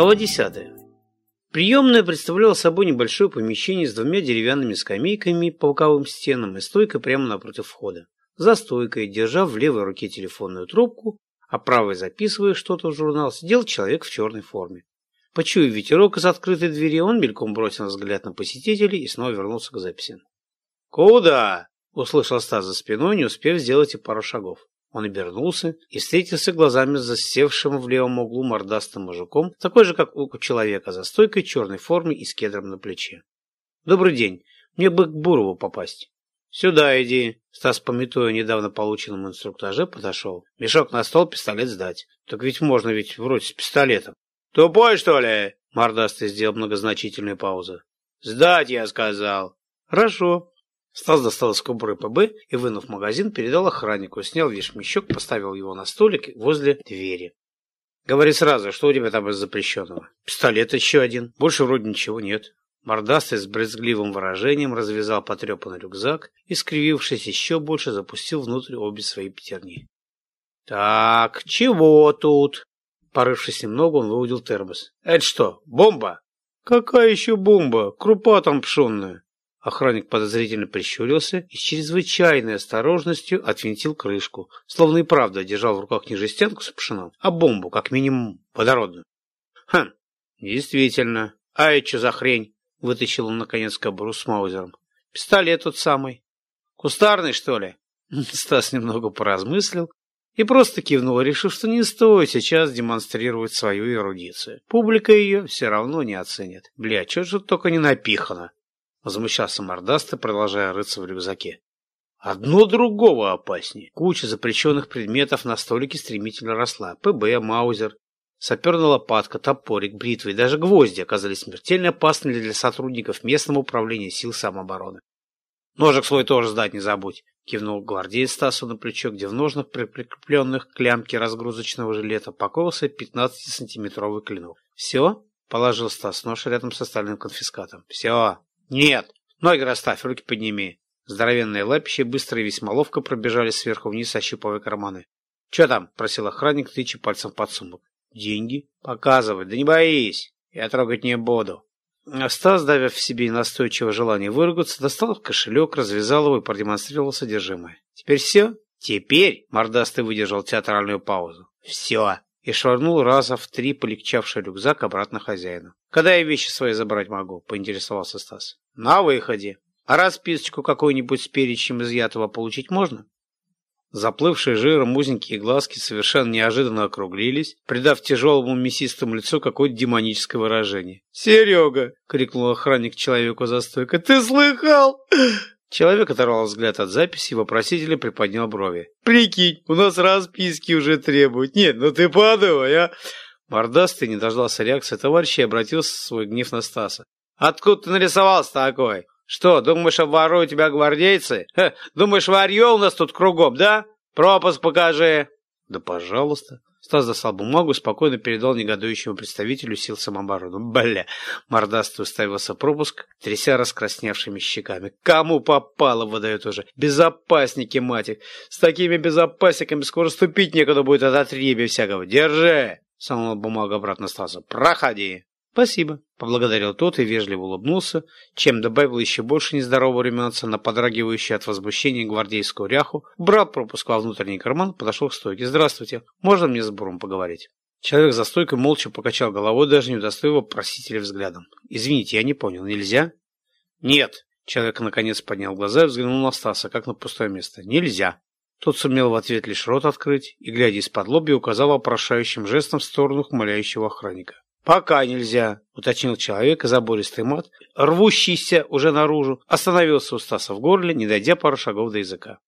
Глава 10. Приемная представляла собой небольшое помещение с двумя деревянными скамейками по боковым стенам и стойкой прямо напротив входа. За стойкой, держа в левой руке телефонную трубку, а правой записывая что-то в журнал, сидел человек в черной форме. Почуяв ветерок из открытой двери, он мельком бросил взгляд на посетителей и снова вернулся к записи. «Куда?» — услышал Стас за спиной, не успев сделать и пару шагов. Он обернулся и встретился глазами с засевшим в левом углу мордастым мужиком, такой же, как у человека, за стойкой черной формы и с кедром на плече. «Добрый день. Мне бы к Бурову попасть». «Сюда иди!» Стас, пометуя недавно полученном инструктаже, подошел. «Мешок на стол, пистолет сдать. Так ведь можно ведь вроде с пистолетом». «Тупой, что ли?» Мордастый сделал многозначительную паузу. «Сдать, я сказал». «Хорошо». Стас достал из кобуры ПБ и, вынув магазин, передал охраннику, снял вещмещок, поставил его на столик возле двери. «Говори сразу, что у тебя там из запрещенного?» «Пистолет еще один. Больше вроде ничего нет». Мордастый с брезгливым выражением развязал потрепанный рюкзак и, скривившись еще больше, запустил внутрь обе свои пятерни. «Так, чего тут?» Порывшись немного, он выудил термос. «Это что, бомба?» «Какая еще бомба? Крупа там пшенная!» Охранник подозрительно прищурился и с чрезвычайной осторожностью отвинтил крышку, словно и правда держал в руках не жестянку с пшеном, а бомбу, как минимум водородную. «Хм, действительно. А это что за хрень?» — вытащил он, наконец, кобуру с маузером. «Пистолет тот самый. Кустарный, что ли?» Стас немного поразмыслил и просто кивнул, решив, что не стоит сейчас демонстрировать свою эрудицию. Публика ее все равно не оценит. Бля, что же только не напихано? Возмущался мордастый, продолжая рыться в рюкзаке. Одно другого опаснее. Куча запрещенных предметов на столике стремительно росла. ПБ, маузер, саперная лопатка, топорик, бритвы и даже гвозди оказались смертельно опасными для сотрудников местного управления сил самообороны. Ножик свой тоже сдать не забудь, кивнул гвардеец Стасу на плечо, где в ножнах, прикрепленных к лямке разгрузочного жилета, покоился 15-сантиметровый клинок. Все? Положил Стас нож рядом с остальным конфискатом. Все. Нет. Ноги расставь, руки подними. Здоровенные лапищи быстро и весьма ловко пробежали сверху вниз, ощупывая карманы. «Че там?» – просил охранник, тыча пальцем под сумок. «Деньги?» «Показывай. Да не боись. Я трогать не буду». Стас, давя в себе настойчивое желание выругаться, достал кошелек, развязал его и продемонстрировал содержимое. «Теперь все?» «Теперь?» – мордастый выдержал театральную паузу. «Все!» И швырнул раза в три полегчавший рюкзак обратно хозяину. «Когда я вещи свои забрать могу?» – поинтересовался Стас. «На выходе. А расписочку какую-нибудь с перечнем изъятого получить можно?» Заплывшие жиром узенькие глазки совершенно неожиданно округлились, придав тяжелому мясистому лицу какое-то демоническое выражение. «Серега!» — крикнул охранник человеку за стойкой. «Ты слыхал?» Человек оторвал взгляд от записи и вопросительно приподнял брови. «Прикинь, у нас расписки уже требуют. Нет, ну ты подумай, а!» Мордастый не дождался реакции товарища и обратился свой гнев на Стаса. «Откуда ты нарисовался такой? Что, думаешь, обворую тебя гвардейцы? Ха, думаешь, варье у нас тут кругом, да? Пропуск покажи!» «Да пожалуйста!» Стас достал бумагу спокойно передал негодующему представителю сил самообороны. Бля! Мордастый уставился пропуск, тряся раскрасневшими щеками. Кому попало выдает уже? Безопасники, мать их! С такими безопасниками скоро ступить некуда будет от отребия всякого. Держи! Сунул бумагу обратно Стасу. Проходи! «Спасибо», — поблагодарил тот и вежливо улыбнулся, чем добавил еще больше нездорового румянца на подрагивающую от возмущения гвардейскую ряху, брал пропуск во внутренний карман, подошел к стойке. «Здравствуйте, можно мне с Буром поговорить?» Человек за стойкой молча покачал головой, даже не удостоив просителя взглядом. «Извините, я не понял, нельзя?» «Нет», — человек наконец поднял глаза и взглянул на Стаса, как на пустое место. «Нельзя». Тот сумел в ответ лишь рот открыть и, глядя из-под лоби, указал вопрошающим жестом в сторону хмыляющего охранника. «Пока нельзя», — уточнил человек, и забористый мат, рвущийся уже наружу, остановился у Стаса в горле, не дойдя пару шагов до языка.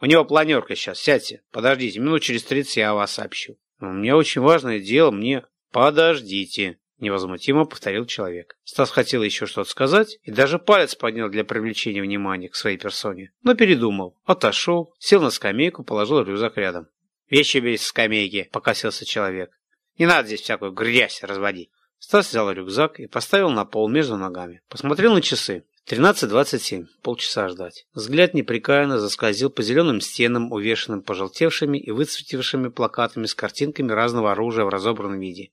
«У него планерка сейчас, сядьте, подождите, минут через тридцать я вас сообщу». «У меня очень важное дело, мне...» «Подождите», — невозмутимо повторил человек. Стас хотел еще что-то сказать и даже палец поднял для привлечения внимания к своей персоне, но передумал, отошел, сел на скамейку, положил рюкзак рядом. «Вещи без скамейки», — покосился человек. Не надо здесь всякую грязь разводить. Стас взял рюкзак и поставил на пол между ногами. Посмотрел на часы. 13.27. Полчаса ждать. Взгляд непрекаянно заскользил по зеленым стенам, увешанным пожелтевшими и выцветившими плакатами с картинками разного оружия в разобранном виде.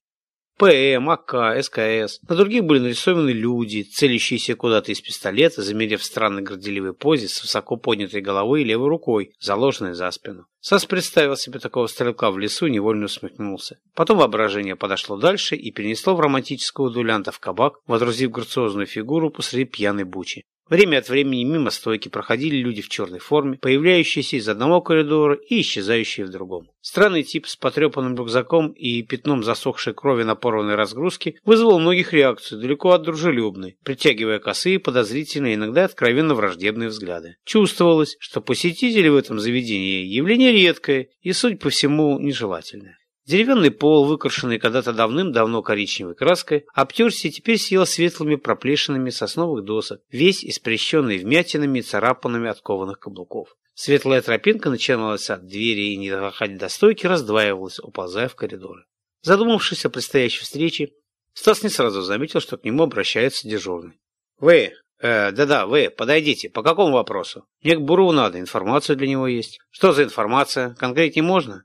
ПМ, АК, СКС. На других были нарисованы люди, целящиеся куда-то из пистолета, замерев в странной горделивой позе с высоко поднятой головой и левой рукой, заложенной за спину. Сас представил себе такого стрелка в лесу и невольно усмехнулся. Потом воображение подошло дальше и перенесло в романтического дулянта в кабак, водрузив грациозную фигуру посреди пьяной бучи. Время от времени мимо стойки проходили люди в черной форме, появляющиеся из одного коридора и исчезающие в другом. Странный тип с потрепанным рюкзаком и пятном засохшей крови на порванной разгрузке вызвал у многих реакцию, далеко от дружелюбной, притягивая косые, подозрительные, иногда откровенно враждебные взгляды. Чувствовалось, что посетители в этом заведении явление редкое и, судя по всему, нежелательное. Деревянный пол, выкрашенный когда-то давным-давно коричневой краской, обтерся и теперь съел светлыми проплешинами сосновых досок, весь испрещенный вмятинами и царапанными от кованых каблуков. Светлая тропинка начиналась от двери и, не доходя до стойки, раздваивалась, уползая в коридоры. Задумавшись о предстоящей встрече, Стас не сразу заметил, что к нему обращается дежурный. «Вы, э, да-да, вы, подойдите. По какому вопросу? Мне к Бурову надо, информация для него есть. Что за информация? Конкретнее можно?»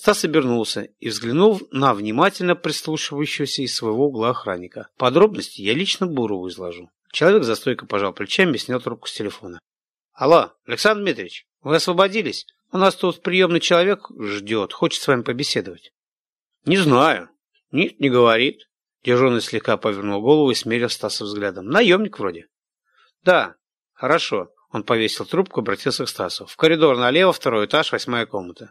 Стас обернулся и взглянул на внимательно прислушивающегося из своего угла охранника. Подробности я лично Бурову изложу. Человек за стойкой пожал плечами и снял трубку с телефона. «Алло, Александр Дмитриевич, вы освободились? У нас тут приемный человек ждет, хочет с вами побеседовать». «Не знаю. Нет, не говорит». Дежурный слегка повернул голову и смерил Стаса взглядом. «Наемник вроде». «Да, хорошо». Он повесил трубку, обратился к Стасу. «В коридор налево, второй этаж, восьмая комната».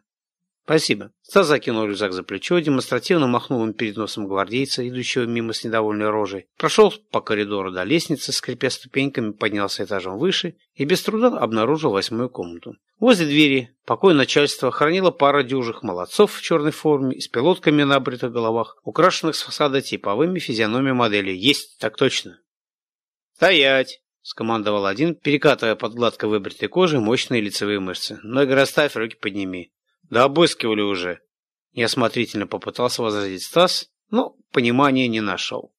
«Спасибо». Стас закинул рюкзак за плечо, демонстративно махнул им перед носом гвардейца, идущего мимо с недовольной рожей, прошел по коридору до лестницы, скрипя ступеньками, поднялся этажом выше и без труда обнаружил восьмую комнату. Возле двери покой начальства хранила пара дюжих молодцов в черной форме с пилотками на обритых головах, украшенных с фасада типовыми физиономиями модели. «Есть, так точно!» «Стоять!» — скомандовал один, перекатывая под гладко выбритой кожей мощные лицевые мышцы. «Ноги расставь, руки подними». Да обыскивали уже. Неосмотрительно попытался возразить Стас, но понимания не нашел.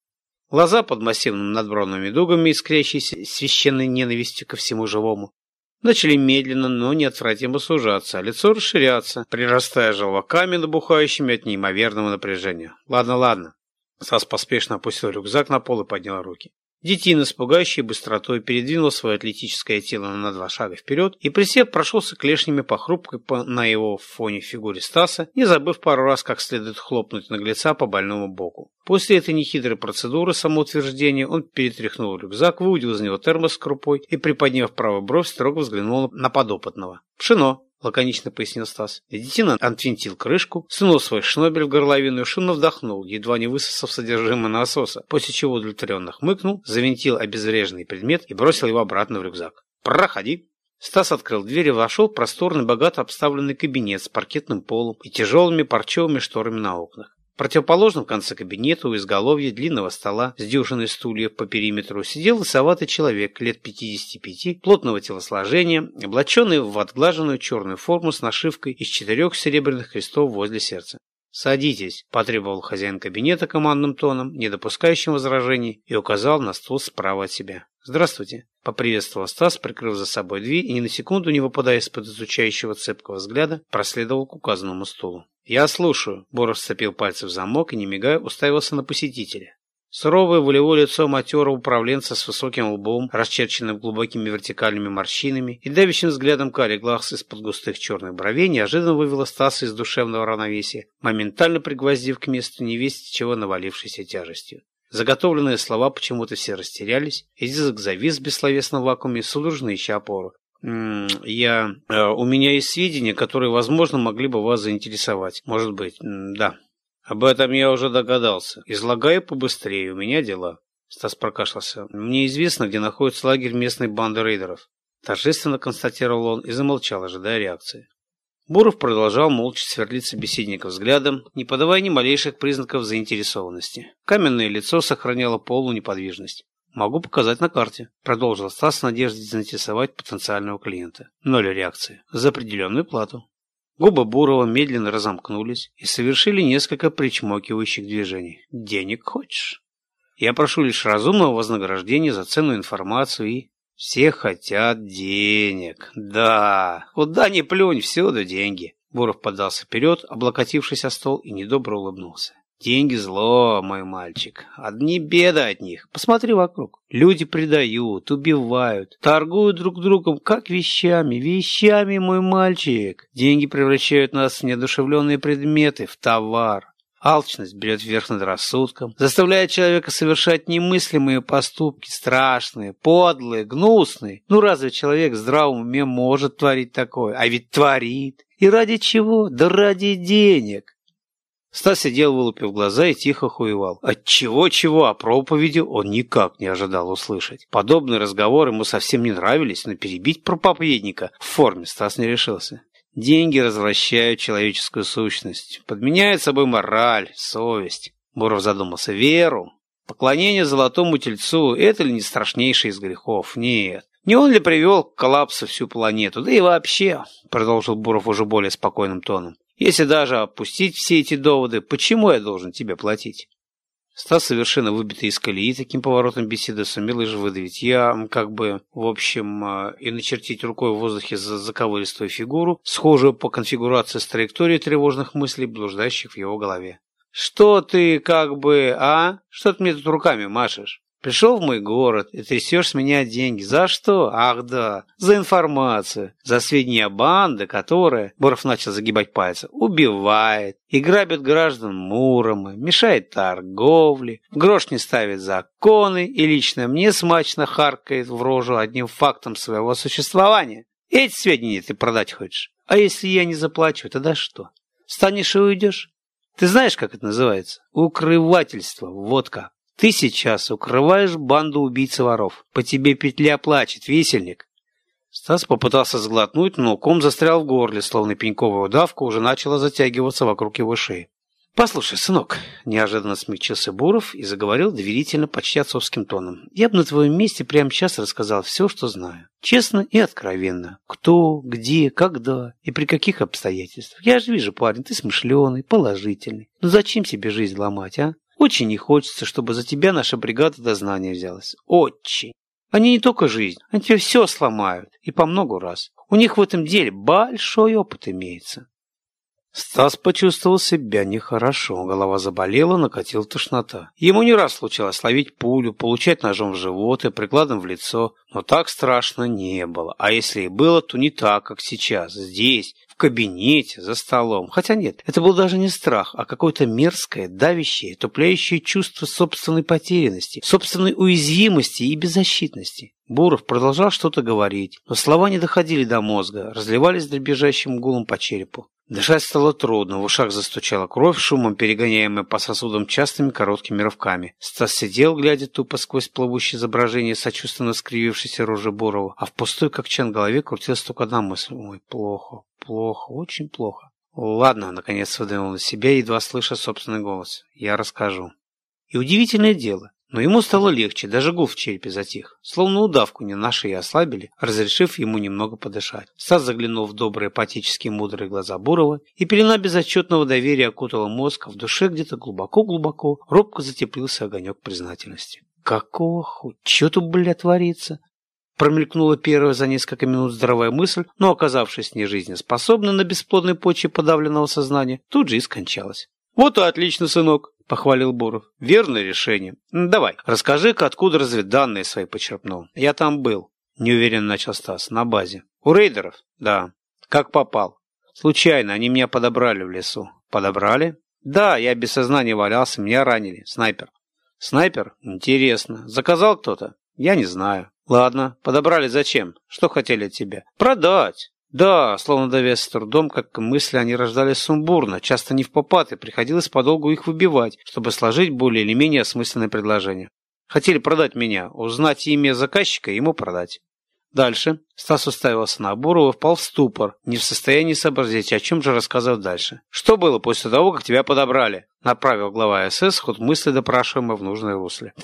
Глаза под массивными надбровными дугами, искрящиеся священной ненавистью ко всему живому, начали медленно, но неотвратимо сужаться, а лицо расширяться, прирастая желваками, набухающими от неимоверного напряжения. Ладно, ладно. Стас поспешно опустил рюкзак на пол и поднял руки. Детина с пугающей быстротой передвинул свое атлетическое тело на два шага вперед и, присев, прошелся клешнями по хрупкой по, на его фоне фигуре Стаса, не забыв пару раз как следует хлопнуть наглеца по больному боку. После этой нехитрой процедуры самоутверждения он перетряхнул рюкзак, выудил из него термос с крупой и, приподняв правую бровь, строго взглянул на подопытного. «Пшено!» — лаконично пояснил Стас. Детина отвинтил крышку, сунул свой шнобель в горловину и шумно вдохнул, едва не высосав содержимое насоса, после чего удовлетворенно хмыкнул, завинтил обезвреженный предмет и бросил его обратно в рюкзак. «Проходи!» Стас открыл дверь и вошел в просторный, богато обставленный кабинет с паркетным полом и тяжелыми парчевыми шторами на окнах. Противоположном конце кабинета у изголовья длинного стола с дюжиной стульев по периметру сидел лысоватый человек лет 55, плотного телосложения, облаченный в отглаженную черную форму с нашивкой из четырех серебряных крестов возле сердца. «Садитесь», – потребовал хозяин кабинета командным тоном, не допускающим возражений, и указал на стул справа от себя. «Здравствуйте», – поприветствовал Стас, прикрыв за собой дверь и ни на секунду не выпадая из-под изучающего цепкого взгляда, проследовал к указанному стулу. «Я слушаю», — Боров сцепил пальцы в замок и, не мигая, уставился на посетителя. Суровое волевое лицо матерого управленца с высоким лбом, расчерченным глубокими вертикальными морщинами и давящим взглядом карий глаз из-под густых черных бровей неожиданно вывело Стаса из душевного равновесия, моментально пригвоздив к месту невесть чего навалившейся тяжестью. Заготовленные слова почему-то все растерялись, язык завис в бессловесном вакууме, судорожно ища опору я... Э, у меня есть сведения, которые, возможно, могли бы вас заинтересовать. Может быть, да. Об этом я уже догадался. Излагаю побыстрее, у меня дела. Стас прокашлялся. Мне известно, где находится лагерь местной банды рейдеров. Торжественно констатировал он и замолчал, ожидая реакции. Буров продолжал молча сверлить собеседника взглядом, не подавая ни малейших признаков заинтересованности. Каменное лицо сохраняло полную неподвижность. «Могу показать на карте», — продолжил Стас с надеждой заинтересовать потенциального клиента. Ноль реакции. За определенную плату. Губы Бурова медленно разомкнулись и совершили несколько причмокивающих движений. «Денег хочешь?» «Я прошу лишь разумного вознаграждения за ценную информацию и...» «Все хотят денег. Да, куда ни плюнь, всюду деньги». Буров подался вперед, облокотившись о стол, и недобро улыбнулся. Деньги зло, мой мальчик. Одни беды от них. Посмотри вокруг. Люди предают, убивают, торгуют друг другом, как вещами. Вещами, мой мальчик. Деньги превращают нас в неодушевленные предметы, в товар. Алчность берет верх над рассудком, заставляет человека совершать немыслимые поступки, страшные, подлые, гнусные. Ну разве человек в здравом уме может творить такое? А ведь творит. И ради чего? Да ради денег. Стас сидел, вылупив глаза и тихо хуевал. От чего-чего, а проповеди он никак не ожидал услышать. Подобные разговоры ему совсем не нравились, но перебить проповедника в форме Стас не решился. Деньги развращают человеческую сущность, подменяют собой мораль, совесть. Буров задумался. Веру. Поклонение золотому тельцу – это ли не страшнейший из грехов? Нет. Не он ли привел к коллапсу всю планету? Да и вообще, продолжил Буров уже более спокойным тоном. Если даже опустить все эти доводы, почему я должен тебе платить? Стас, совершенно выбитый из колеи таким поворотом беседы, сумел лишь выдавить. Я, как бы, в общем, э, и начертить рукой в воздухе заковыристую фигуру, схожую по конфигурации с траекторией тревожных мыслей, блуждающих в его голове. «Что ты, как бы, а? Что ты мне тут руками машешь?» Пришел в мой город и трясешь с меня деньги. За что? Ах да, за информацию, за сведения банды, которая, Боров начал загибать пальцы, убивает и грабит граждан Мурома, мешает торговле, грош не ставит законы и лично мне смачно харкает в рожу одним фактом своего существования. Эти сведения ты продать хочешь? А если я не заплачу, тогда что? Станешь и уйдешь? Ты знаешь, как это называется? Укрывательство, водка. Ты сейчас укрываешь банду убийц воров. По тебе петля плачет, висельник. Стас попытался сглотнуть, но ком застрял в горле, словно пеньковая удавка уже начала затягиваться вокруг его шеи. «Послушай, сынок», – неожиданно смягчился Буров и заговорил доверительно, почти отцовским тоном. «Я бы на твоем месте прямо сейчас рассказал все, что знаю. Честно и откровенно. Кто, где, когда и при каких обстоятельствах. Я же вижу, парень, ты смышленый, положительный. Ну зачем себе жизнь ломать, а? Очень не хочется, чтобы за тебя наша бригада дознания взялась. Очень. Они не только жизнь, они тебе все сломают. И по много раз. У них в этом деле большой опыт имеется. Стас почувствовал себя нехорошо, голова заболела, накатила тошнота. Ему не раз случалось ловить пулю, получать ножом в живот и прикладом в лицо, но так страшно не было. А если и было, то не так, как сейчас, здесь, кабинете, за столом. Хотя нет, это был даже не страх, а какое-то мерзкое, давящее, тупляющее чувство собственной потерянности, собственной уязвимости и беззащитности. Буров продолжал что-то говорить, но слова не доходили до мозга, разливались дребезжащим гулом по черепу. Дышать стало трудно, в ушах застучала кровь, шумом перегоняемая по сосудам частыми короткими рывками. Стас сидел, глядя тупо сквозь плывущее изображение сочувственно скривившейся рожи Бурова, а в пустой, как чан, голове крутилась только одна мысль. Ой, плохо, плохо, очень плохо. Ладно, наконец выдавил на себя, едва слыша собственный голос. Я расскажу. И удивительное дело, но ему стало легче, даже гул в черепе затих. Словно удавку не на шее ослабили, разрешив ему немного подышать. Стас заглянул в добрые, апатические, мудрые глаза Бурова, и пелена безотчетного доверия окутала мозг, а в душе где-то глубоко-глубоко робко затеплился огонек признательности. «Какого хуй? Чё тут, бля, творится?» Промелькнула первая за несколько минут здравая мысль, но, оказавшись нежизнеспособной на бесплодной почве подавленного сознания, тут же и скончалась. «Вот и отлично, сынок!» — похвалил Буров. «Верное решение. Давай, расскажи-ка, откуда разведданные свои почерпнул. Я там был». Неуверенно начал Стас. «На базе». «У рейдеров?» «Да». «Как попал?» «Случайно. Они меня подобрали в лесу». «Подобрали?» «Да, я без сознания валялся, меня ранили. Снайпер». «Снайпер? Интересно. Заказал кто-то?» «Я не знаю». «Ладно. Подобрали зачем? Что хотели от тебя?» «Продать». Да, словно давясь с трудом, как мысли они рождались сумбурно, часто не в попад, и приходилось подолгу их выбивать, чтобы сложить более или менее осмысленное предложение. Хотели продать меня, узнать имя заказчика ему продать. Дальше Стас уставился на Бурова, впал в ступор, не в состоянии сообразить, о чем же рассказывать дальше. «Что было после того, как тебя подобрали?» Направил глава СС ход мысли допрашиваемого в нужное русле.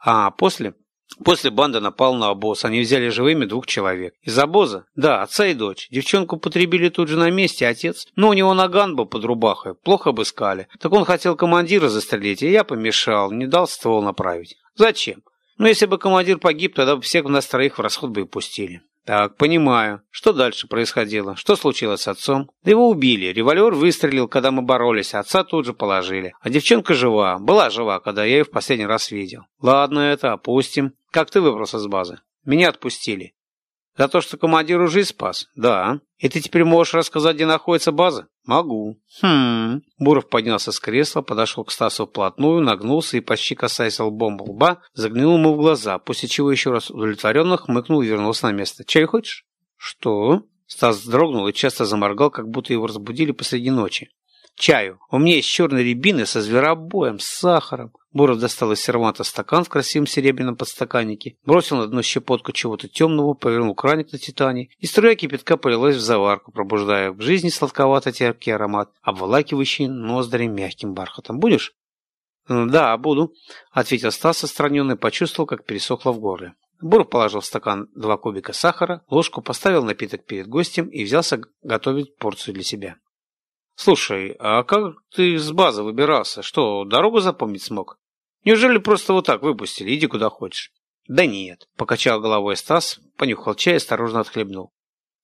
А после После банда напал на обоз. Они взяли живыми двух человек. Из обоза? Да, отца и дочь. Девчонку потребили тут же на месте, отец. Но у него наган был под рубахой. Плохо обыскали. Так он хотел командира застрелить, и я помешал, не дал ствол направить. Зачем? Ну, если бы командир погиб, тогда бы всех в нас троих в расход бы и пустили. Так, понимаю. Что дальше происходило? Что случилось с отцом? Да его убили. Револьвер выстрелил, когда мы боролись, а отца тут же положили. А девчонка жива. Была жива, когда я ее в последний раз видел. Ладно, это опустим. Как ты выбрался с базы? Меня отпустили. За то, что командиру жизнь спас? Да. И ты теперь можешь рассказать, где находится база? Могу. Хм. Буров поднялся с кресла, подошел к Стасу вплотную, нагнулся и, почти касаясь лбом лба, заглянул ему в глаза, после чего еще раз удовлетворенно хмыкнул и вернулся на место. Чай хочешь? Что? Стас вздрогнул и часто заморгал, как будто его разбудили посреди ночи. Чаю. У меня есть черные рябины со зверобоем, с сахаром. Буров достал из серванта стакан в красивом серебряном подстаканнике, бросил на дно щепотку чего-то темного, повернул краник на титане, и струя кипятка полилась в заварку, пробуждая в жизни сладковато-терпкий аромат, обволакивающий ноздри мягким бархатом. «Будешь?» «Да, буду», — ответил Стас отстраненно и почувствовал, как пересохло в горле. Буров положил в стакан два кубика сахара, ложку, поставил напиток перед гостем и взялся готовить порцию для себя. «Слушай, а как ты с базы выбирался? Что, дорогу запомнить смог?» Неужели просто вот так выпустили? Иди куда хочешь. Да нет, покачал головой Стас, понюхал чай и осторожно отхлебнул.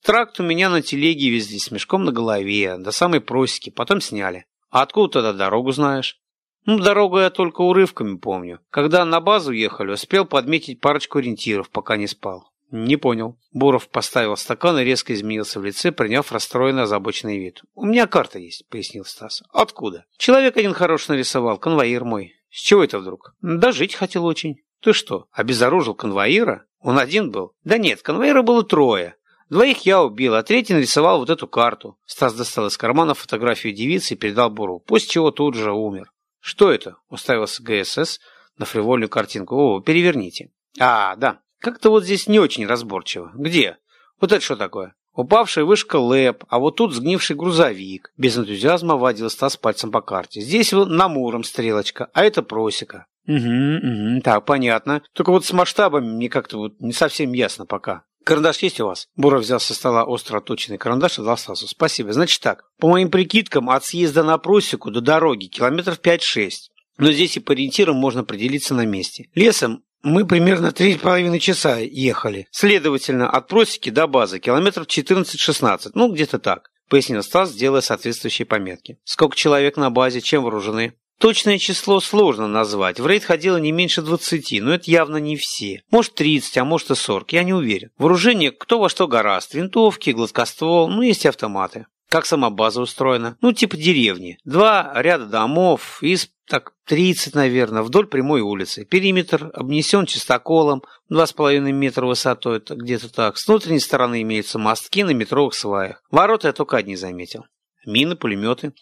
Тракт у меня на телеге везли с мешком на голове, до самой просеки, потом сняли. А откуда тогда дорогу знаешь? Ну, дорогу я только урывками помню. Когда на базу ехали, успел подметить парочку ориентиров, пока не спал. Не понял. Буров поставил стакан и резко изменился в лице, приняв расстроенный озабоченный вид. У меня карта есть, пояснил Стас. Откуда? Человек один хорош нарисовал, конвоир мой. С чего это вдруг? Да жить хотел очень. Ты что, обезоружил конвоира? Он один был? Да нет, конвоира было трое. Двоих я убил, а третий нарисовал вот эту карту. Стас достал из кармана фотографию девицы и передал Буру, после чего тут же умер. Что это? Уставился ГСС на фривольную картинку. О, переверните. А, да. Как-то вот здесь не очень разборчиво. Где? Вот это что такое? Упавшая вышка ЛЭП, а вот тут сгнивший грузовик. Без энтузиазма водил Стас пальцем по карте. Здесь вот на Муром стрелочка, а это просека. Угу, угу, так, понятно. Только вот с масштабами мне как-то вот не совсем ясно пока. Карандаш есть у вас? Буров взял со стола остро отточенный карандаш и дал Стасу. Спасибо. Значит так, по моим прикидкам, от съезда на просеку до дороги километров 5-6. Но здесь и по ориентирам можно определиться на месте. Лесом мы примерно три с половиной часа ехали. Следовательно, от просеки до базы километров 14-16, ну где-то так, пояснил Стас, делая соответствующие пометки. Сколько человек на базе, чем вооружены? Точное число сложно назвать. В рейд ходило не меньше 20, но это явно не все. Может 30, а может и 40, я не уверен. Вооружение кто во что гораст. Винтовки, гладкоствол, ну есть автоматы. Как сама база устроена? Ну, типа деревни. Два ряда домов из, так, 30, наверное, вдоль прямой улицы. Периметр обнесен чистоколом, 2,5 метра высотой, где-то так. С внутренней стороны имеются мостки на метровых сваях. Ворота я только одни заметил. Мины, пулеметы.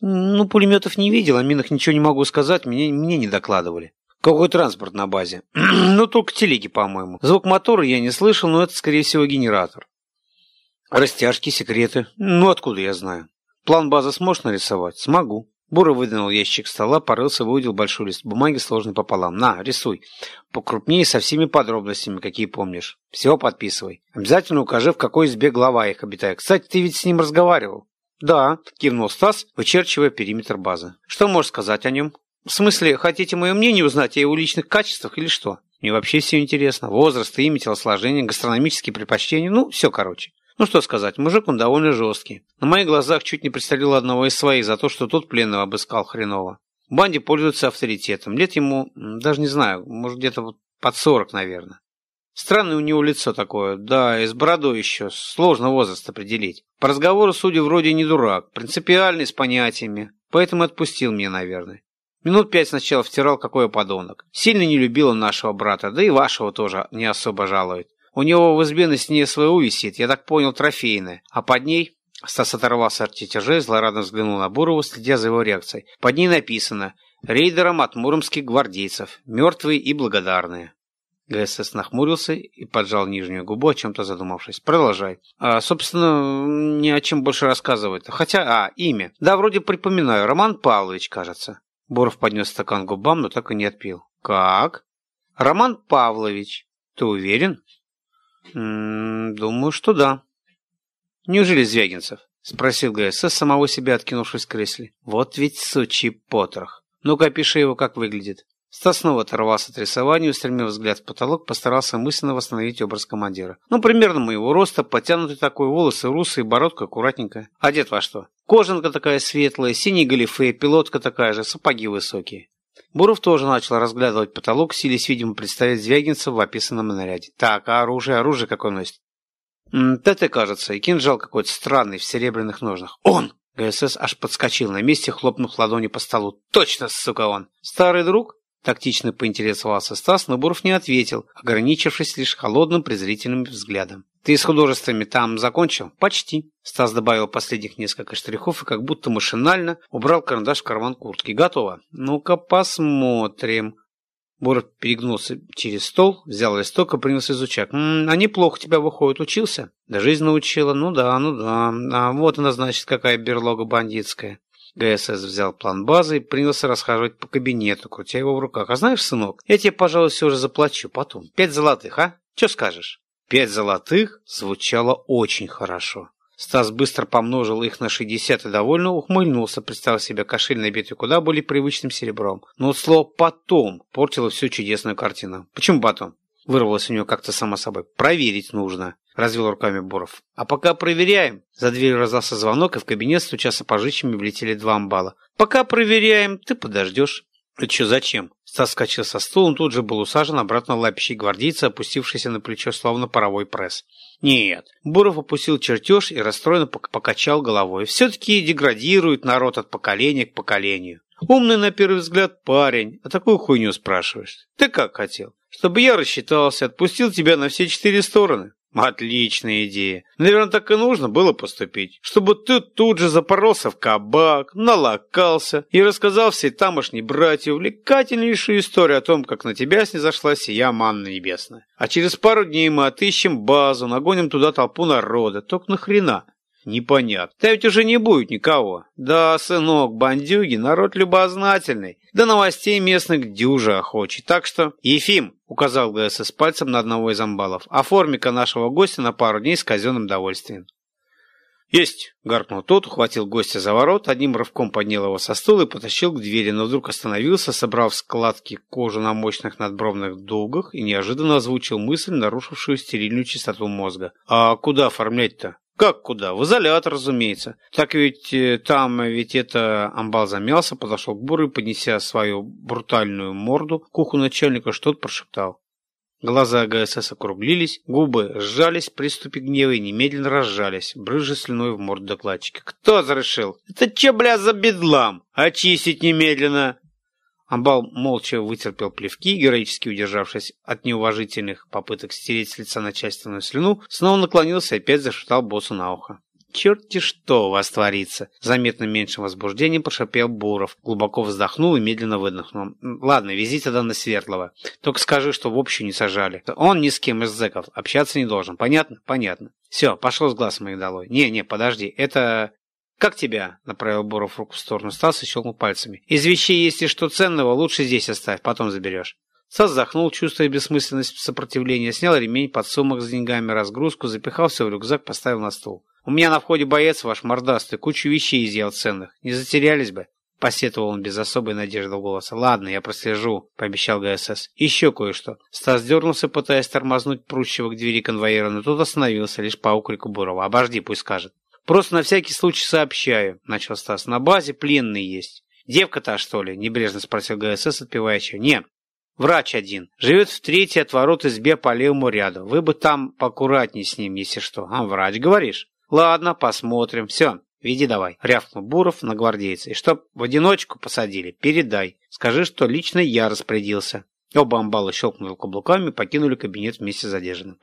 Ну, пулеметов не видел, о минах ничего не могу сказать, мне, мне не докладывали. Какой транспорт на базе? ну, только телеги, по-моему. Звук мотора я не слышал, но это, скорее всего, генератор. Растяжки, секреты. Ну, откуда я знаю? План базы сможешь нарисовать? Смогу. Бура выдвинул ящик стола, порылся, выудил большой лист бумаги, сложный пополам. На, рисуй. Покрупнее, со всеми подробностями, какие помнишь. Всего подписывай. Обязательно укажи, в какой избе глава их обитает. Кстати, ты ведь с ним разговаривал. Да, кивнул Стас, вычерчивая периметр базы. Что можешь сказать о нем? В смысле, хотите мое мнение узнать о его личных качествах или что? Мне вообще все интересно. Возраст, имя, телосложение, гастрономические предпочтения, ну, все короче. Ну что сказать, мужик он довольно жесткий. На моих глазах чуть не пристрелил одного из своих за то, что тот пленного обыскал хреново. В банде пользуется авторитетом. Лет ему, даже не знаю, может где-то вот под сорок, наверное. Странное у него лицо такое, да, и с бородой еще, сложно возраст определить. По разговору, судя, вроде не дурак, принципиальный, с понятиями, поэтому отпустил меня, наверное. Минут пять сначала втирал, какой подонок. Сильно не любил нашего брата, да и вашего тоже не особо жалует. У него в избе на стене СВУ висит, я так понял, трофейная. А под ней... Стас оторвался от тетяжей, злорадно взглянул на Бурова, следя за его реакцией. Под ней написано «Рейдерам от муромских гвардейцев. Мертвые и благодарные». ГСС нахмурился и поджал нижнюю губу, о чем-то задумавшись. «Продолжай. А, собственно, ни о чем больше рассказывать. Хотя, а, имя. Да, вроде припоминаю. Роман Павлович, кажется». Буров поднес стакан к губам, но так и не отпил. «Как?» «Роман Павлович. Ты уверен?» «Думаю, что да». «Неужели Звягинцев?» — спросил ГСС, самого себя откинувшись в кресле. «Вот ведь сучий потрох. Ну-ка, опиши его, как выглядит». Стас снова оторвался от рисования, устремив взгляд в потолок, постарался мысленно восстановить образ командира. Ну, примерно моего роста, подтянутый такой, волосы русые, бородка аккуратненькая. Одет во что? Кожанка такая светлая, синий галифе, пилотка такая же, сапоги высокие. Буров тоже начал разглядывать потолок, силясь, видимо, представить Звягинцев в описанном наряде. Так, а оружие, оружие какое носит? ТТ, кажется, и кинжал какой-то странный в серебряных ножнах. Он! ГСС аж подскочил на месте, хлопнув ладонью по столу. Точно, сука, он! Старый друг? Тактично поинтересовался Стас, но Буров не ответил, ограничившись лишь холодным презрительным взглядом. «Ты с художествами там закончил?» «Почти». Стас добавил последних несколько штрихов и как будто машинально убрал карандаш в карман куртки. «Готово». «Ну-ка посмотрим». Буров перегнулся через стол, взял листок и принялся изучать. «М -м, «А неплохо тебя выходит. Учился?» «Да жизнь научила. Ну да, ну да. А вот она, значит, какая берлога бандитская». ГСС взял план базы и принялся расхаживать по кабинету, крутя его в руках. «А знаешь, сынок, я тебе, пожалуй, все же заплачу потом. Пять золотых, а? Че скажешь?» Пять золотых звучало очень хорошо. Стас быстро помножил их на 60 и довольно ухмыльнулся, представив себе кошель, набитый куда более привычным серебром. Но слово «потом» портило всю чудесную картину. Почему потом? Вырвалось у него как-то само собой. Проверить нужно. Развел руками Боров. А пока проверяем. За дверью раздался звонок, и в кабинет, стуча пожичами влетели два амбала. Пока проверяем, ты подождешь. Это что, зачем? Стас скачал со стула, тут же был усажен обратно лапищей гвардейца, опустившийся на плечо, словно паровой пресс. Нет. Буров опустил чертеж и расстроенно покачал головой. Все-таки деградирует народ от поколения к поколению. Умный, на первый взгляд, парень, а такую хуйню спрашиваешь. Ты как хотел? Чтобы я рассчитался, отпустил тебя на все четыре стороны. Отличная идея. Наверное, так и нужно было поступить. Чтобы ты тут же запоролся в кабак, налокался и рассказал всей тамошней братья увлекательнейшую историю о том, как на тебя снизошла сия манна небесная. А через пару дней мы отыщем базу, нагоним туда толпу народа. Только нахрена? Непонятно. Да ведь уже не будет никого. Да, сынок, бандюги, народ любознательный. Да новостей местных дюжа охочет. Так что, Ефим, указал ГСС пальцем на одного из амбалов, оформи-ка нашего гостя на пару дней с казенным довольствием. «Есть!» — гаркнул тот, ухватил гостя за ворот, одним рывком поднял его со стула и потащил к двери, но вдруг остановился, собрав складки кожи на мощных надбровных дугах и неожиданно озвучил мысль, нарушившую стерильную чистоту мозга. «А куда оформлять-то?» Как куда? В изолятор, разумеется. Так ведь э, там ведь это амбал замялся, подошел к буру и, поднеся свою брутальную морду к уху начальника, что-то прошептал. Глаза ГСС округлились, губы сжались в приступе гнева и немедленно разжались, брызжа слюной в морду докладчика. «Кто разрешил? Это че, бля, за бедлам? Очистить немедленно!» Амбал молча вытерпел плевки, героически удержавшись от неуважительных попыток стереть с лица начальственную слюну, снова наклонился и опять зашептал боссу на ухо. «Черт-те что у вас творится!» Заметно меньшим возбуждением прошипел Буров, глубоко вздохнул и медленно выдохнул. «Ладно, вези тогда на Светлого. Только скажи, что в общую не сажали. Он ни с кем из зэков общаться не должен. Понятно? Понятно. Все, пошло с глаз моих долой. Не-не, подожди, это «Как тебя?» — направил Боров руку в сторону Стаса и щелкнул пальцами. «Из вещей, если что ценного, лучше здесь оставь, потом заберешь». Стас вздохнул, чувствуя бессмысленность сопротивления, снял ремень, под сумок с деньгами, разгрузку, запихал все в рюкзак, поставил на стол. «У меня на входе боец ваш мордастый, кучу вещей изъял ценных. Не затерялись бы?» Посетовал он без особой надежды в голоса. «Ладно, я прослежу», — пообещал ГСС. «Еще кое-что». Стас дернулся, пытаясь тормознуть прущего к двери конвоира, но тот остановился лишь по окрику Бурова. «Обожди, пусть скажет». Просто на всякий случай сообщаю, начал Стас. На базе пленный есть. Девка-то, что ли? Небрежно спросил ГСС, отпивая чай. Нет. Врач один. Живет в третьей от ворот избе по левому ряду. Вы бы там поаккуратней с ним, если что. А врач, говоришь? Ладно, посмотрим. Все, веди давай. Рявкнул Буров на гвардейца. И чтоб в одиночку посадили, передай. Скажи, что лично я распорядился. Оба амбала щелкнули каблуками и покинули кабинет вместе с задержанным.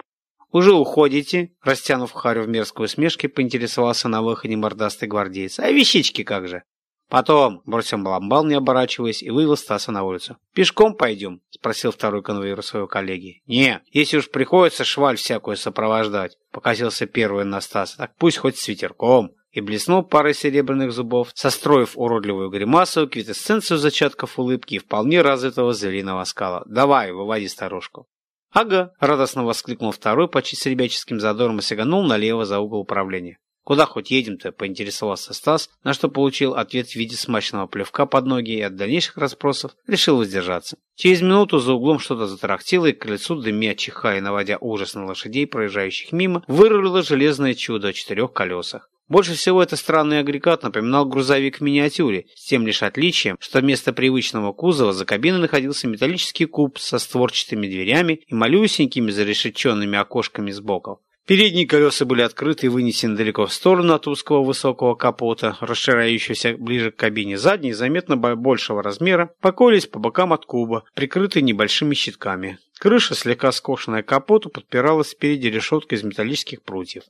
«Уже уходите?» Растянув Харю в мерзкую усмешке, поинтересовался на выходе мордастый гвардеец. «А вещички как же?» «Потом», — бросил Баламбал, не оборачиваясь, и вывел Стаса на улицу. «Пешком пойдем?» — спросил второй конвоир своего коллеги. «Не, если уж приходится шваль всякую сопровождать», — показался первый на Стаса. «Так пусть хоть с ветерком» и блеснул парой серебряных зубов, состроив уродливую гримасу, квитэссенцию зачатков улыбки и вполне развитого звериного скала. «Давай, выводи старушку». «Ага!» — радостно воскликнул второй, почти с ребяческим задором и сиганул налево за угол управления. «Куда хоть едем-то?» – поинтересовался Стас, на что получил ответ в виде смачного плевка под ноги и от дальнейших расспросов решил воздержаться. Через минуту за углом что-то затарахтело, и к колесу, дымя, чихая наводя ужас на лошадей, проезжающих мимо, вырулило железное чудо о четырех колесах. Больше всего этот странный агрегат напоминал грузовик в миниатюре, с тем лишь отличием, что вместо привычного кузова за кабиной находился металлический куб со створчатыми дверями и малюсенькими зарешеченными окошками сбоку. Передние колеса были открыты и вынесены далеко в сторону от узкого высокого капота, расширяющегося ближе к кабине. Задние, заметно большего размера, покоились по бокам от куба, прикрытые небольшими щитками. Крыша, слегка скошенная капоту, подпиралась спереди решеткой из металлических прутьев.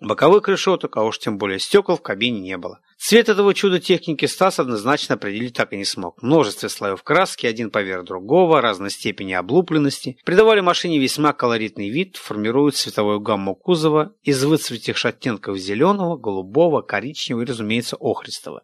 Боковых решеток, а уж тем более стекол в кабине не было. Цвет этого чуда техники Стас однозначно определить так и не смог. Множество слоев краски, один поверх другого, разной степени облупленности, придавали машине весьма колоритный вид, формируют цветовую гамму кузова из выцветших оттенков зеленого, голубого, коричневого и, разумеется, охристого.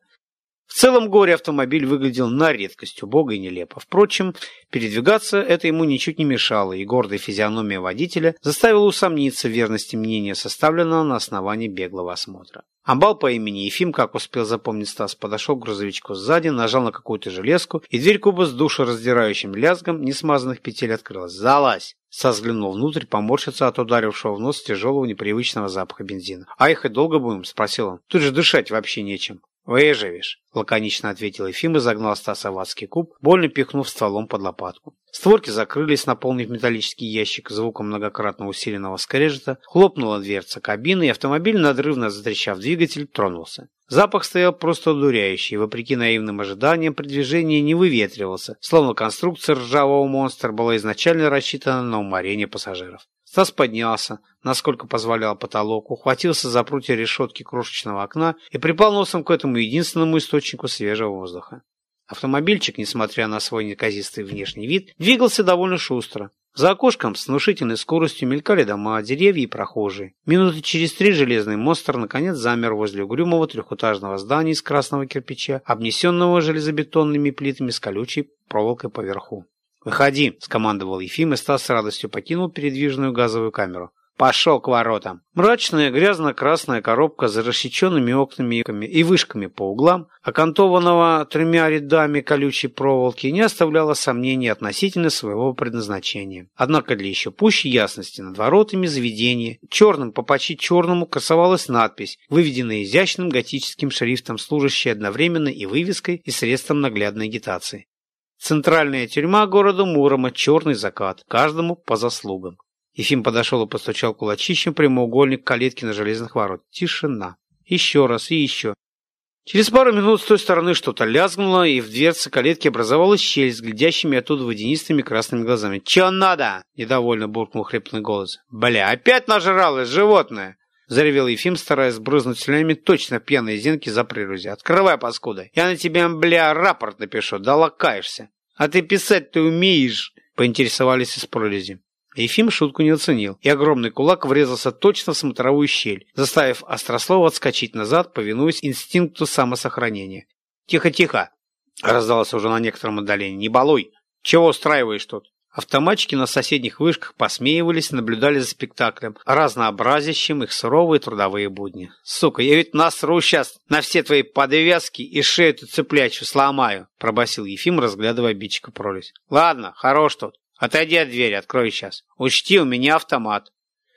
В целом горе автомобиль выглядел на редкость убого и нелепо. Впрочем, передвигаться это ему ничуть не мешало, и гордая физиономия водителя заставила усомниться в верности мнения, составленного на основании беглого осмотра. Амбал по имени Ефим, как успел запомнить Стас, подошел к грузовичку сзади, нажал на какую-то железку, и дверь куба с душераздирающим лязгом несмазанных петель открылась. «Залазь!» Стас взглянул внутрь, поморщился от ударившего в нос тяжелого непривычного запаха бензина. «А ехать долго будем?» – спросил он. «Тут же дышать вообще нечем». «Выживешь», — лаконично ответил Ефим и загнал Стаса в адский куб, больно пихнув стволом под лопатку. Створки закрылись, наполнив металлический ящик звуком многократно усиленного скрежета, хлопнула дверца кабины, и автомобиль, надрывно затрещав двигатель, тронулся. Запах стоял просто одуряющий, вопреки наивным ожиданиям, при движении не выветривался, словно конструкция ржавого монстра была изначально рассчитана на уморение пассажиров. Стас поднялся, насколько позволял потолок, ухватился за прутья решетки крошечного окна и припал носом к этому единственному источнику свежего воздуха. Автомобильчик, несмотря на свой неказистый внешний вид, двигался довольно шустро. За окошком с внушительной скоростью мелькали дома, деревья и прохожие. Минуты через три железный монстр наконец замер возле угрюмого трехэтажного здания из красного кирпича, обнесенного железобетонными плитами с колючей проволокой поверху. «Выходи!» – скомандовал Ефим, и Стас с радостью покинул передвижную газовую камеру. Пошел к воротам. Мрачная грязно-красная коробка с расщеченными окнами и вышками по углам, окантованного тремя рядами колючей проволоки, не оставляла сомнений относительно своего предназначения. Однако для еще пущей ясности над воротами заведения черным по почти черному красовалась надпись, выведенная изящным готическим шрифтом, служащая одновременно и вывеской, и средством наглядной агитации. Центральная тюрьма города Мурома, черный закат, каждому по заслугам. Ефим подошел и постучал кулачищем прямоугольник калитки на железных ворот. Тишина. Еще раз и еще. Через пару минут с той стороны что-то лязгнуло, и в дверце калитки образовалась щель с глядящими оттуда водянистыми красными глазами. «Чё надо?» – недовольно буркнул хриплый голос. «Бля, опять нажралось животное!» – заревел Ефим, стараясь сбрызнуть слюнями точно пьяные зенки за прирузи. «Открывай, паскуда! Я на тебя, бля, рапорт напишу, да лакаешься!» «А ты писать ты умеешь?» — поинтересовались из прорези. Ефим шутку не оценил, и огромный кулак врезался точно в смотровую щель, заставив Острослова отскочить назад, повинуясь инстинкту самосохранения. «Тихо-тихо!» — раздалось уже на некотором отдалении. «Не балуй! Чего устраиваешь тут?» Автоматчики на соседних вышках посмеивались и наблюдали за спектаклем, разнообразящим их суровые трудовые будни. «Сука, я ведь насру сейчас на все твои подвязки и шею эту цыплячью сломаю!» – пробасил Ефим, разглядывая обидчика пролезь. «Ладно, хорош тут. Отойди от двери, открой сейчас. Учти, у меня автомат».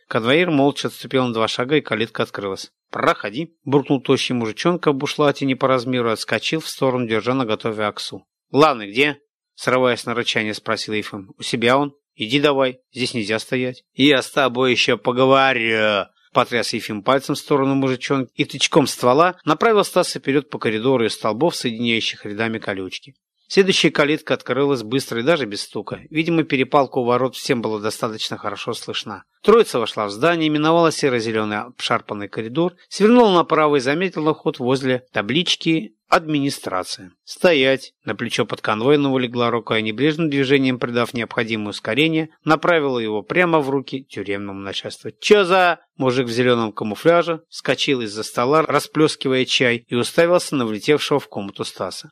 Конвоир молча отступил на два шага, и калитка открылась. «Проходи», – буркнул тощий мужичонка в бушлате не по размеру, отскочил в сторону, держа на готове аксу. «Главный где?» Срываясь на рычание, спросил Ефим. «У себя он? Иди давай, здесь нельзя стоять». «Я с тобой еще поговорю!» Потряс Ефим пальцем в сторону мужичонки и тычком ствола направил Стаса вперед по коридору из столбов, соединяющих рядами колючки. Следующая калитка открылась быстро и даже без стука. Видимо, перепалку у ворот всем было достаточно хорошо слышно. Троица вошла в здание, миновала серо-зеленый обшарпанный коридор, свернула направо и заметила ход возле таблички «Администрация». «Стоять!» На плечо под конвойного легла рука и небрежным движением, придав необходимое ускорение, направила его прямо в руки тюремному начальству. «Чё за...» Мужик в зеленом камуфляже вскочил из-за стола, расплескивая чай, и уставился на влетевшего в комнату Стаса.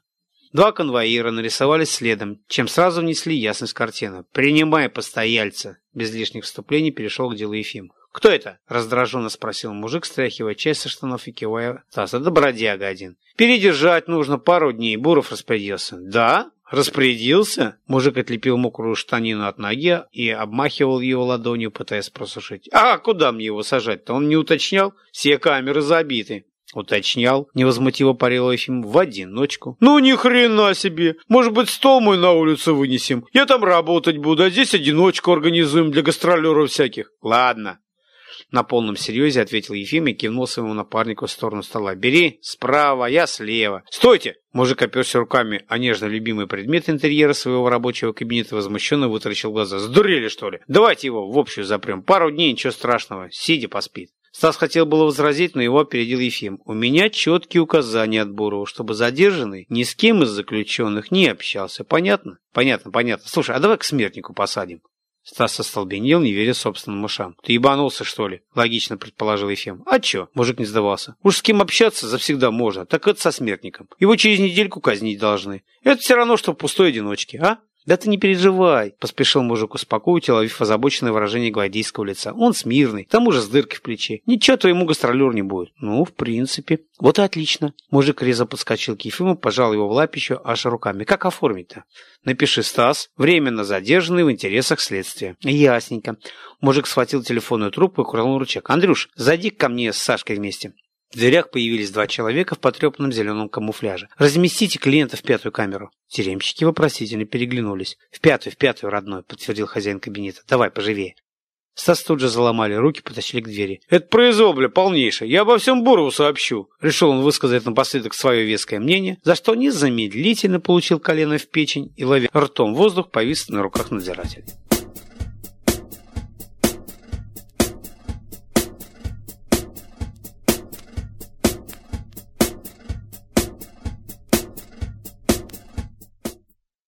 Два конвоира нарисовались следом, чем сразу внесли ясность картины. «Принимай, постояльца!» Без лишних вступлений перешел к делу Ефим. «Кто это?» – раздраженно спросил мужик, стряхивая часть со штанов и кивая. «Стас, это бродяга один. Передержать нужно пару дней, Буров распорядился». «Да? Распорядился?» Мужик отлепил мокрую штанину от ноги и обмахивал его ладонью, пытаясь просушить. «А куда мне его сажать-то? Он не уточнял? Все камеры забиты». Уточнял, невозмутиво парил Ефим, в одиночку. «Ну ни хрена себе! Может быть, стол мой на улицу вынесем? Я там работать буду, а здесь одиночку организуем для гастролеров всяких». «Ладно». На полном серьезе ответил Ефим и кивнул своему напарнику в сторону стола. «Бери справа, я слева». «Стойте!» Мужик оперся руками о нежно любимый предмет интерьера своего рабочего кабинета возмущенно вытаращил глаза. «Сдурели, что ли? Давайте его в общую запрем. Пару дней, ничего страшного. Сидя поспит». Стас хотел было возразить, но его опередил Ефим. «У меня четкие указания от Бурова, чтобы задержанный ни с кем из заключенных не общался. Понятно?» «Понятно, понятно. Слушай, а давай к смертнику посадим». Стас остолбенел, не веря собственным ушам. «Ты ебанулся, что ли?» – логично предположил Ефим. «А чё?» – мужик не сдавался. «Уж с кем общаться завсегда можно, так это со смертником. Его через недельку казнить должны. Это все равно, что в пустой одиночке, а?» «Да ты не переживай», – поспешил мужик успокоить, уловив озабоченное выражение гвардейского лица. «Он смирный, к тому же с дыркой в плече. Ничего твоему гастролер не будет». «Ну, в принципе». «Вот и отлично». Мужик резко подскочил к Ефиму, пожал его в лапищу аж руками. «Как оформить-то?» «Напиши, Стас, временно задержанный в интересах следствия». «Ясненько». Мужик схватил телефонную трубку и крутанул рычаг. «Андрюш, зайди ко мне с Сашкой вместе». В дверях появились два человека в потрепанном зеленом камуфляже. «Разместите клиента в пятую камеру». Тюремщики вопросительно переглянулись. «В пятую, в пятую, родной», — подтвердил хозяин кабинета. «Давай, поживее». Стас тут же заломали руки, потащили к двери. «Это произвол, бля, полнейшее. Я обо всем Бурову сообщу». Решил он высказать напоследок свое веское мнение, за что незамедлительно получил колено в печень и, ловя ртом воздух, повис на руках надзирателя.